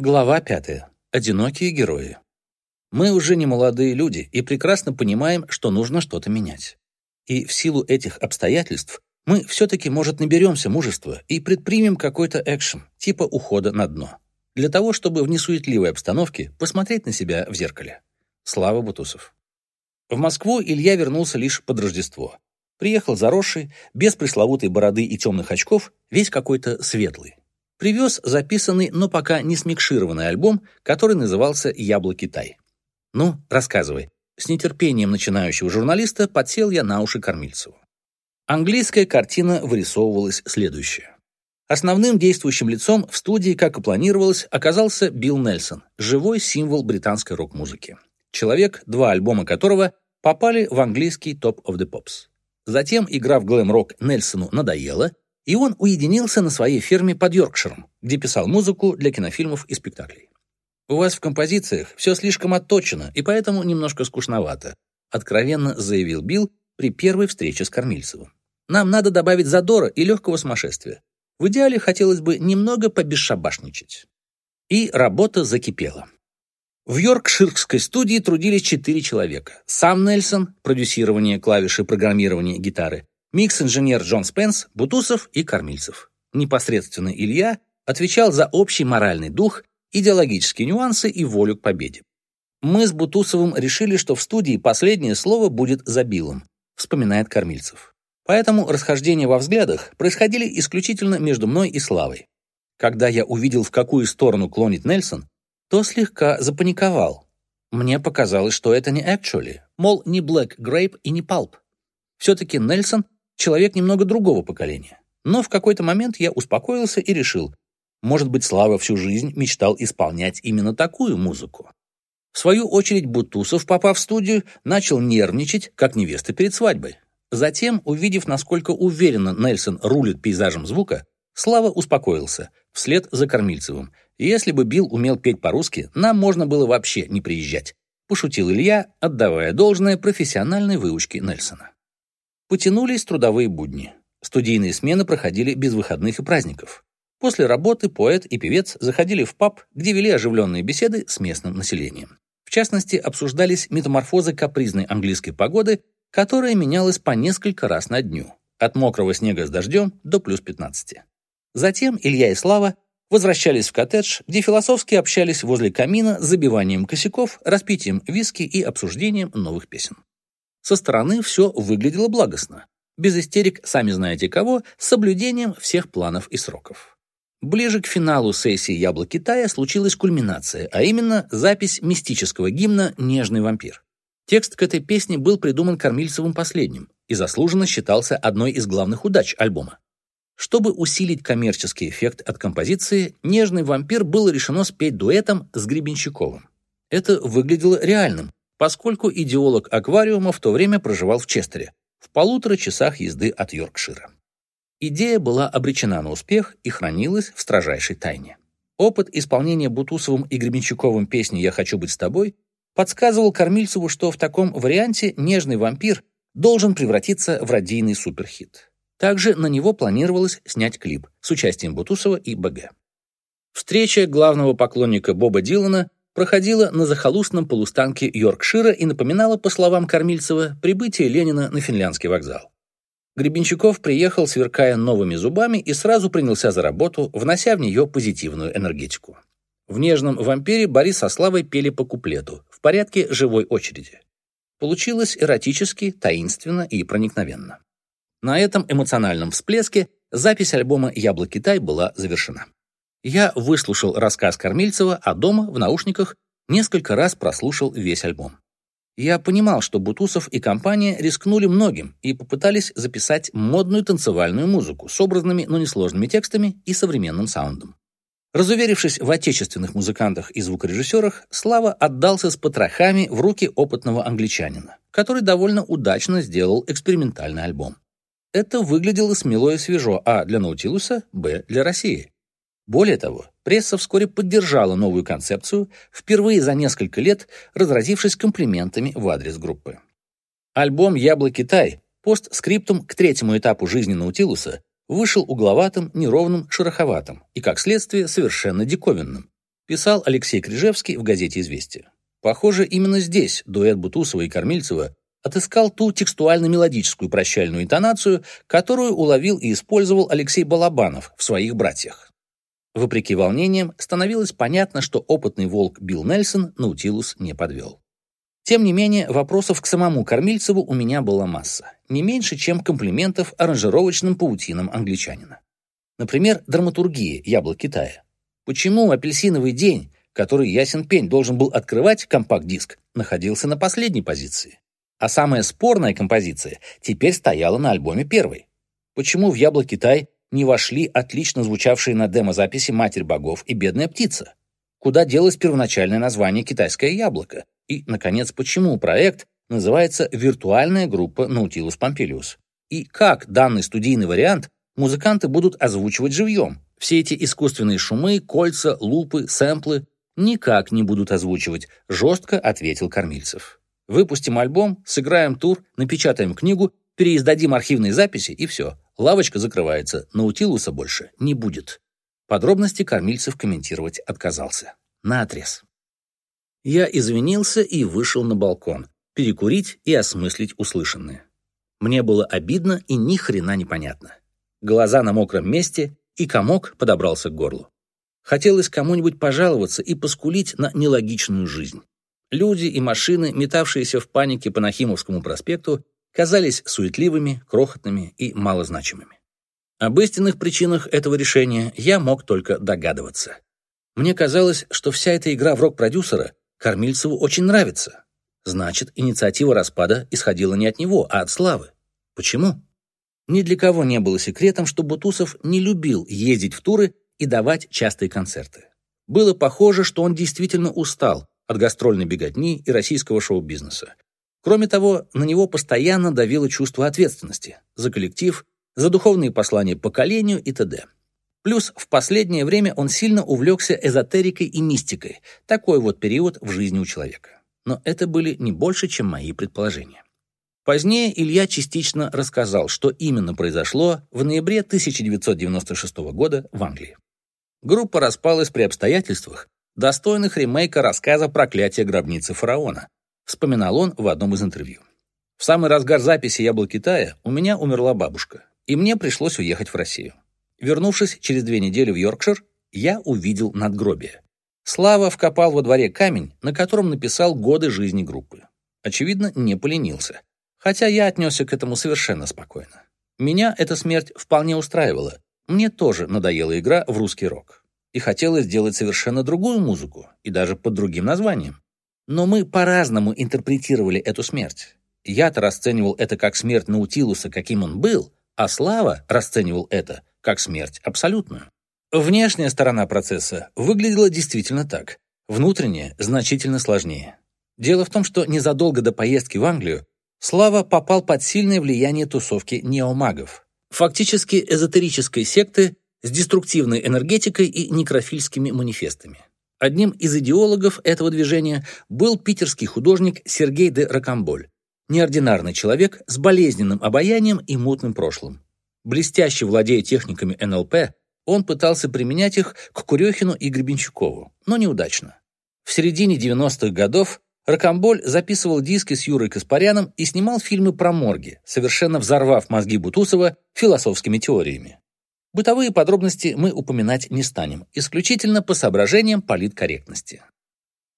Глава пятая. Одинокие герои. Мы уже не молодые люди и прекрасно понимаем, что нужно что-то менять. И в силу этих обстоятельств мы все-таки, может, наберемся мужества и предпримем какой-то экшен, типа ухода на дно, для того, чтобы в несуетливой обстановке посмотреть на себя в зеркале. Слава Бутусов. В Москву Илья вернулся лишь под Рождество. Приехал заросший, без пресловутой бороды и темных очков, весь какой-то светлый. Привез записанный, но пока не смикшированный альбом, который назывался «Яблоки Тай». «Ну, рассказывай». С нетерпением начинающего журналиста подсел я на уши Кормильцеву. Английская картина вырисовывалась следующая. Основным действующим лицом в студии, как и планировалось, оказался Билл Нельсон, живой символ британской рок-музыки. Человек, два альбома которого попали в английский Top of the Pops. Затем игра в глэм-рок Нельсону надоела, и он уединился на своей ферме под Йоркширом, где писал музыку для кинофильмов и спектаклей. «У вас в композициях все слишком отточено, и поэтому немножко скучновато», откровенно заявил Билл при первой встрече с Кормильцевым. «Нам надо добавить задора и легкого сумасшествия. В идеале хотелось бы немного побесшабашничать». И работа закипела. В Йоркширской студии трудились четыре человека. Сам Нельсон, продюсирование клавиши программирования гитары, Микс-инженер Джон Спенс, Бутусов и Кормильцев. Непосредственно Илья отвечал за общий моральный дух, идеологические нюансы и волю к победе. Мы с Бутусовым решили, что в студии последнее слово будет за Биллом, вспоминает Кормильцев. Поэтому расхождения во взглядах происходили исключительно между мной и Славой. Когда я увидел, в какую сторону клонит Нельсон, то слегка запаниковал. Мне показалось, что это не actually, мол, не Black Grape и не Pulp. Все-таки Нельсон человек немного другого поколения. Но в какой-то момент я успокоился и решил, может быть, Слава всю жизнь мечтал исполнять именно такую музыку. В свою очередь Бутусов, попав в студию, начал нервничать, как невеста перед свадьбой. Затем, увидев, насколько уверенно Нельсон рулит пейзажем звука, Слава успокоился, вслед за Кормильцевым. Если бы Билл умел петь по-русски, нам можно было вообще не приезжать, пошутил Илья, отдавая должное профессиональной выучке Нельсона. Потянулись трудовые будни. Студийные смены проходили без выходных и праздников. После работы поэт и певец заходили в паб, где вели оживленные беседы с местным населением. В частности, обсуждались метаморфозы капризной английской погоды, которая менялась по несколько раз на дню, от мокрого снега с дождем до плюс 15. Затем Илья и Слава возвращались в коттедж, где философски общались возле камина с забиванием косяков, распитием виски и обсуждением новых песен. Со стороны все выглядело благостно. Без истерик, сами знаете кого, с соблюдением всех планов и сроков. Ближе к финалу сессии «Яблок Китая» случилась кульминация, а именно запись мистического гимна «Нежный вампир». Текст к этой песне был придуман Кормильцевым последним и заслуженно считался одной из главных удач альбома. Чтобы усилить коммерческий эффект от композиции, «Нежный вампир» было решено спеть дуэтом с Гребенщиковым. Это выглядело реальным, поскольку идеолог аквариума в то время проживал в Честере, в полутора часах езды от Йоркшира. Идея была обречена на успех и хранилась в строжайшей тайне. Опыт исполнения Бутусовым и Гребенщиковым песни «Я хочу быть с тобой» подсказывал Кормильцеву, что в таком варианте «Нежный вампир» должен превратиться в радийный суперхит. Также на него планировалось снять клип с участием Бутусова и БГ. Встреча главного поклонника Боба Дилана проходила на захолустном полустанке Йоркшира и напоминала, по словам Кормильцева, прибытие Ленина на финляндский вокзал. Гребенщиков приехал, сверкая новыми зубами, и сразу принялся за работу, внося в нее позитивную энергетику. В «Нежном вампире» Борис со Славой пели по куплету, в порядке живой очереди. Получилось эротически, таинственно и проникновенно. На этом эмоциональном всплеске запись альбома «Яблоки Тай» была завершена. Я выслушал рассказ Кормильцева, а дома, в наушниках, несколько раз прослушал весь альбом. Я понимал, что Бутусов и компания рискнули многим и попытались записать модную танцевальную музыку с образными, но несложными текстами и современным саундом. Разуверившись в отечественных музыкантах и звукорежиссерах, Слава отдался с потрохами в руки опытного англичанина, который довольно удачно сделал экспериментальный альбом. Это выглядело смело и свежо, а для Наутилуса, б для России. Более того, пресса вскоре поддержала новую концепцию, впервые за несколько лет разразившись комплиментами в адрес группы. Альбом «Яблоки Тай» постскриптум к третьему этапу жизни Наутилуса вышел угловатым, неровным, шероховатым и, как следствие, совершенно диковинным. писал Алексей Крижевский в газете «Известия». Похоже, именно здесь дуэт Бутусова и Кормильцева отыскал ту текстуально-мелодическую прощальную интонацию, которую уловил и использовал Алексей Балабанов в своих «Братьях». Вопреки волнениям, становилось понятно, что опытный волк Билл Нельсон Наутилус не подвел. Тем не менее, вопросов к самому Кормильцеву у меня была масса, не меньше, чем комплиментов аранжировочным паутинам англичанина. Например, драматургия «Яблок Китая». Почему «Апельсиновый день», который ясен пень должен был открывать компакт-диск, находился на последней позиции? А самая спорная композиция теперь стояла на альбоме первой. Почему в «Яблок Китай» не вошли отлично звучавшие на демозаписи «Матерь богов» и «Бедная птица»? Куда делось первоначальное название «Китайское яблоко»? И, наконец, почему проект называется «Виртуальная группа Nautilus Pompilius»? И как данный студийный вариант музыканты будут озвучивать живьем? Все эти искусственные шумы, кольца, лупы, сэмплы никак не будут озвучивать, жестко ответил Кормильцев. Выпустим альбом, сыграем тур, напечатаем книгу, переиздадим архивные записи и все. Лавочка закрывается, Наутилуса больше не будет. Подробности Кормильцев комментировать отказался. Наотрез. Я извинился и вышел на балкон, перекурить и осмыслить услышанное. Мне было обидно и ни хрена непонятно. Глаза на мокром месте, и комок подобрался к горлу. Хотелось кому-нибудь пожаловаться и поскулить на нелогичную жизнь. Люди и машины, метавшиеся в панике по Нахимовскому проспекту, казались суетливыми, крохотными и малозначимыми. Об истинных причинах этого решения я мог только догадываться. Мне казалось, что вся эта игра в рок-продюсера Кормильцеву очень нравится. Значит, инициатива распада исходила не от него, а от Славы. Почему? Ни для кого не было секретом, что Бутусов не любил ездить в туры и давать частые концерты. Было похоже, что он действительно устал от гастрольной беготни и российского шоу-бизнеса. Кроме того, на него постоянно давило чувство ответственности за коллектив за духовные послания поколению и т.д. Плюс в последнее время он сильно увлекся эзотерикой и мистикой, такой вот период в жизни у человека. Но это были не больше, чем мои предположения. Позднее Илья частично рассказал, что именно произошло в ноябре 1996 года в Англии. Группа распалась при обстоятельствах, достойных ремейка рассказа «Проклятие гробницы фараона», вспоминал он в одном из интервью. В самый разгар записи «Я был Китая» у меня умерла бабушка и мне пришлось уехать в Россию. Вернувшись через две недели в Йоркшир, я увидел надгробие. Слава вкопал во дворе камень, на котором написал годы жизни группы. Очевидно, не поленился. Хотя я отнесся к этому совершенно спокойно. Меня эта смерть вполне устраивала. Мне тоже надоела игра в русский рок. И хотелось сделать совершенно другую музыку, и даже под другим названием. Но мы по-разному интерпретировали эту смерть. Я-то расценивал это как смерть Наутилуса, каким он был, а Слава расценивал это как смерть абсолютную. Внешняя сторона процесса выглядела действительно так, внутренняя значительно сложнее. Дело в том, что незадолго до поездки в Англию Слава попал под сильное влияние тусовки неомагов, фактически эзотерической секты с деструктивной энергетикой и некрофильскими манифестами. Одним из идеологов этого движения был питерский художник Сергей де Рокамболь, Неординарный человек с болезненным обаянием и мутным прошлым. Блестяще владея техниками НЛП, он пытался применять их к Курехину и Гребенщикову, но неудачно. В середине 90-х годов Рокомболь записывал диски с Юрой Каспаряном и снимал фильмы про морги, совершенно взорвав мозги Бутусова философскими теориями. Бытовые подробности мы упоминать не станем, исключительно по соображениям политкорректности.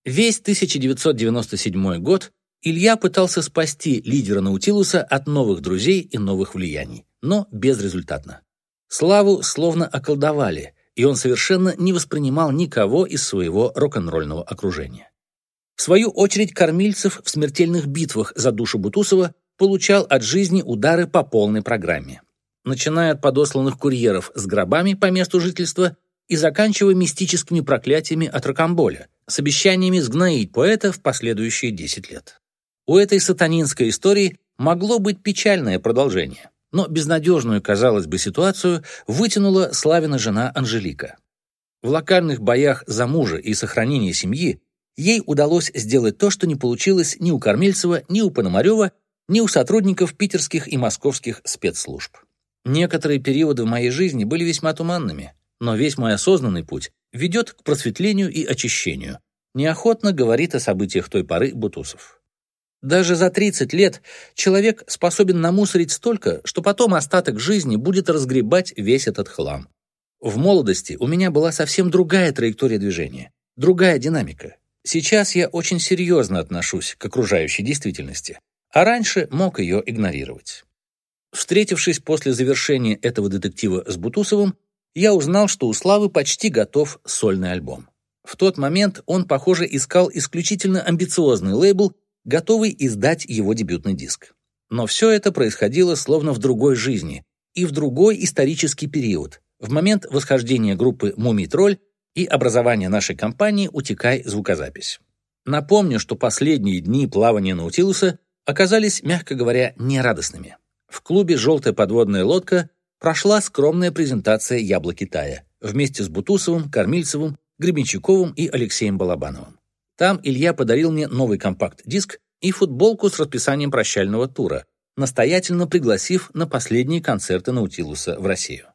Весь 1997 год Илья пытался спасти лидера Наутилуса от новых друзей и новых влияний, но безрезультатно. Славу словно околдовали, и он совершенно не воспринимал никого из своего рок-н-ролльного окружения. В свою очередь, Кормильцев в смертельных битвах за душу Бутусова получал от жизни удары по полной программе. Начиная от подосланных курьеров с гробами по месту жительства и заканчивая мистическими проклятиями от ракомболя, с обещаниями сгноить поэта в последующие 10 лет. У этой сатанинской истории могло быть печальное продолжение, но безнадежную, казалось бы, ситуацию вытянула Славина жена Анжелика. В локальных боях за мужа и сохранение семьи ей удалось сделать то, что не получилось ни у Кормильцева, ни у Пономарева, ни у сотрудников питерских и московских спецслужб. Некоторые периоды в моей жизни были весьма туманными, но весь мой осознанный путь ведет к просветлению и очищению. Неохотно говорит о событиях той поры Бутусов. Даже за 30 лет человек способен намусорить столько, что потом остаток жизни будет разгребать весь этот хлам. В молодости у меня была совсем другая траектория движения, другая динамика. Сейчас я очень серьезно отношусь к окружающей действительности, а раньше мог ее игнорировать. Встретившись после завершения этого детектива с Бутусовым, я узнал, что у Славы почти готов сольный альбом. В тот момент он, похоже, искал исключительно амбициозный лейбл, готовый издать его дебютный диск. Но все это происходило словно в другой жизни и в другой исторический период, в момент восхождения группы «Мумий Тролль» и образования нашей компании «Утекай звукозапись». Напомню, что последние дни плавания Наутилуса оказались, мягко говоря, нерадостными. В клубе «Желтая подводная лодка» прошла скромная презентация «Яблоки Китая» вместе с Бутусовым, Кормильцевым, Гребенщиковым и Алексеем Балабановым. Там Илья подарил мне новый компакт-диск и футболку с расписанием прощального тура, настоятельно пригласив на последние концерты Наутилуса в Россию.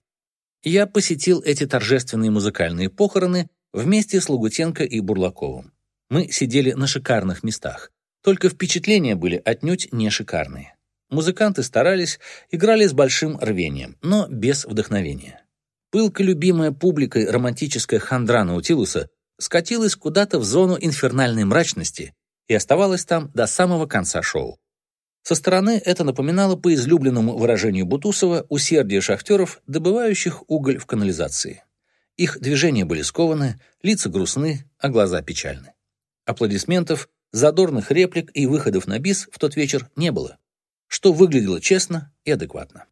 Я посетил эти торжественные музыкальные похороны вместе с Лугутенко и Бурлаковым. Мы сидели на шикарных местах, только впечатления были отнюдь не шикарные. Музыканты старались, играли с большим рвением, но без вдохновения. Пылко любимая публикой романтическая хандра Наутилуса скатилась куда-то в зону инфернальной мрачности и оставалась там до самого конца шоу. Со стороны это напоминало по излюбленному выражению Бутусова усердие шахтеров, добывающих уголь в канализации. Их движения были скованы, лица грустны, а глаза печальны. Аплодисментов, задорных реплик и выходов на бис в тот вечер не было, что выглядело честно и адекватно.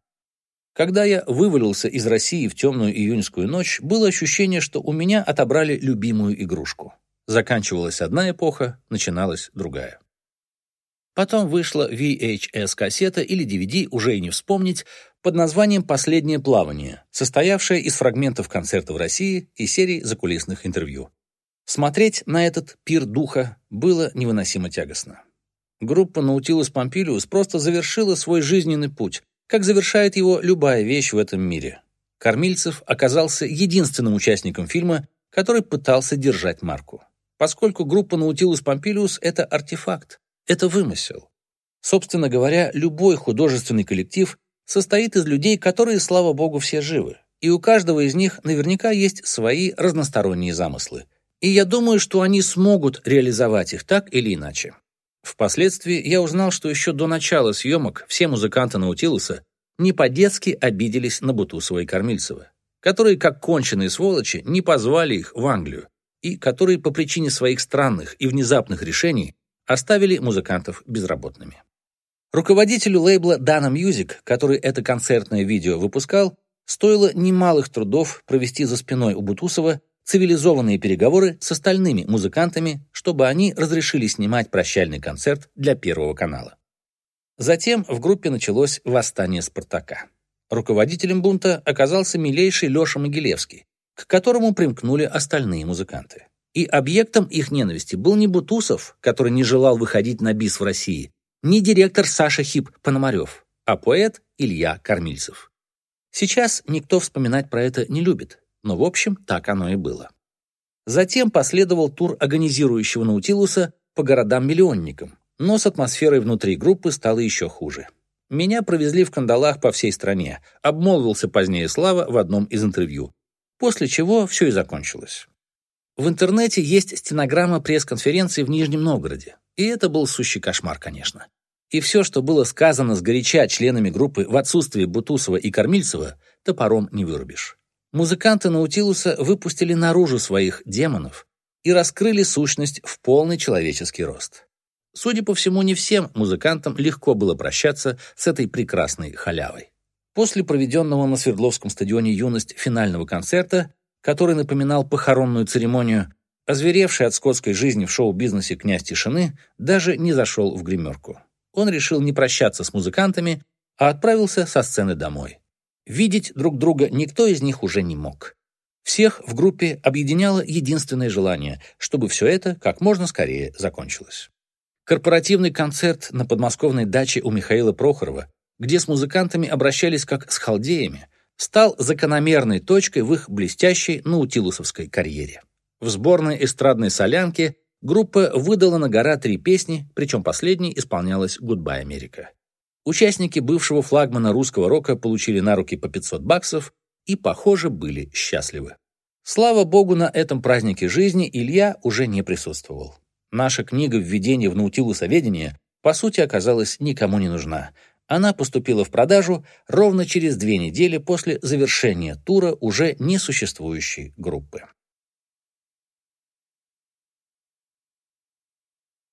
Когда я вывалился из России в темную июньскую ночь, было ощущение, что у меня отобрали любимую игрушку. Заканчивалась одна эпоха, начиналась другая. Потом вышла VHS-кассета или DVD, уже и не вспомнить, под названием «Последнее плавание», состоявшая из фрагментов концерта в России и серии закулисных интервью. Смотреть на этот пир духа было невыносимо тягостно. Группа Наутилус Помпилиус просто завершила свой жизненный путь, как завершает его любая вещь в этом мире. Кормильцев оказался единственным участником фильма, который пытался держать марку. Поскольку группа Наутилус Помпилиус — это артефакт, это вымысел. Собственно говоря, любой художественный коллектив состоит из людей, которые, слава богу, все живы. И у каждого из них наверняка есть свои разносторонние замыслы. И я думаю, что они смогут реализовать их так или иначе. Впоследствии я узнал, что еще до начала съемок все музыканты Наутилуса не по-детски обиделись на Бутусова и Кормильцева, которые, как конченые сволочи, не позвали их в Англию, и которые по причине своих странных и внезапных решений оставили музыкантов безработными. Руководителю лейбла Dana Music, который это концертное видео выпускал, стоило немалых трудов провести за спиной у Бутусова цивилизованные переговоры с остальными музыкантами, чтобы они разрешили снимать прощальный концерт для Первого канала. Затем в группе началось восстание Спартака. Руководителем бунта оказался милейший Леша Могилевский, к которому примкнули остальные музыканты. И объектом их ненависти был не Бутусов, который не желал выходить на бис в России, не директор Саша Хип Пономарев, а поэт Илья Кормильцев. Сейчас никто вспоминать про это не любит, но в общем так оно и было. Затем последовал тур организирующего Наутилуса по городам-миллионникам, но с атмосферой внутри группы стало еще хуже. Меня провезли в кандалах по всей стране, обмолвился позднее Слава в одном из интервью, после чего все и закончилось. В интернете есть стенограмма пресс-конференции в Нижнем Новгороде, и это был сущий кошмар, конечно. И все, что было сказано сгоряча членами группы в отсутствии Бутусова и Кормильцева, топором не вырубишь. Музыканты Наутилуса выпустили наружу своих демонов и раскрыли сущность в полный человеческий рост. Судя по всему, не всем музыкантам легко было прощаться с этой прекрасной халявой. После проведенного на Свердловском стадионе «Юность» финального концерта, который напоминал похоронную церемонию, озверевший от скотской жизни в шоу-бизнесе князь Тишины даже не зашел в гримерку. Он решил не прощаться с музыкантами, а отправился со сцены домой. Видеть друг друга никто из них уже не мог. Всех в группе объединяло единственное желание, чтобы все это как можно скорее закончилось. Корпоративный концерт на подмосковной даче у Михаила Прохорова, где с музыкантами обращались как с халдеями, стал закономерной точкой в их блестящей наутилусовской карьере. В сборной эстрадной солянки группа выдала на гора три песни, причем последней исполнялась «Гудбай, Америка». Участники бывшего флагмана русского рока получили на руки по 500 баксов и, похоже, были счастливы. Слава богу, на этом празднике жизни Илья уже не присутствовал. Наша книга «Введение в наутилусоведение» по сути оказалась никому не нужна. Она поступила в продажу ровно через две недели после завершения тура уже несуществующей группы.